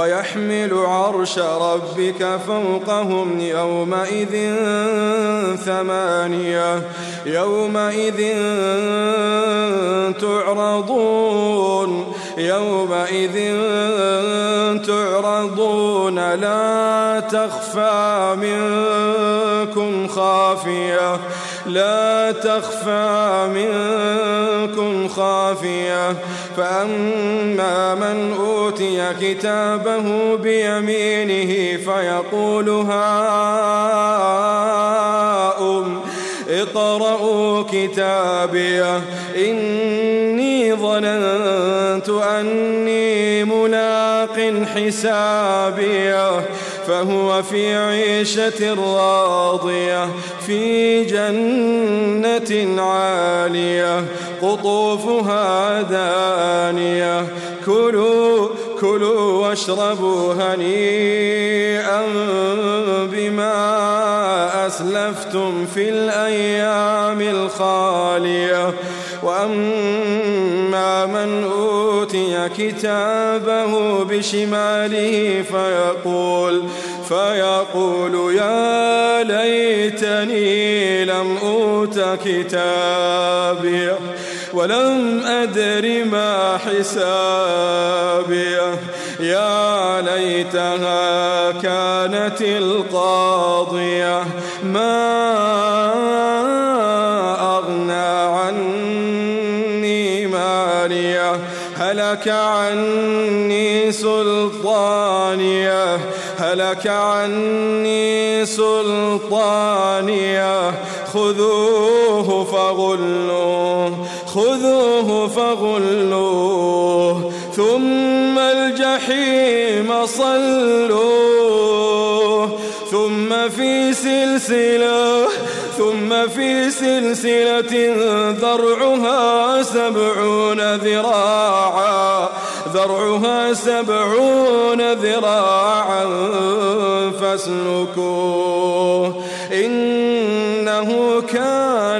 ويحمل عرش ربك فوقهم يومئذ ثمانية يومئذ تعرضون يومئذ تعرضون لا تخفى منكم خافية لا تخفى منكم خافية. فأما من أوتي كتابه بيمينه فيقول هاؤم اقرءوا كتابيه إني ظننت أني ملاق حسابيه فهو في عيشة راضية في جنة عالية. قطوفها دانية. كلوا كلوا واشربوا هنيئا بما أسلفتم في الأيام الخالية. وأما من أوتي كتابه بشماله فيقول فيقول يا ليتني لم أوت كتابي. ولم أدر ما حسابي يا ليتها كانت القاضية. ما أغنى عني مالية. هلك عني سلطانية. هلك عني سلطانية. خذوه فغلوه. خذوه فغلوه ثم الجحيم صلوه ثم في سلسلة ثم في سلسلة ذرعها سبعون ذراعا ذرعها سبعون ذراعا فاسلكوه إنه كان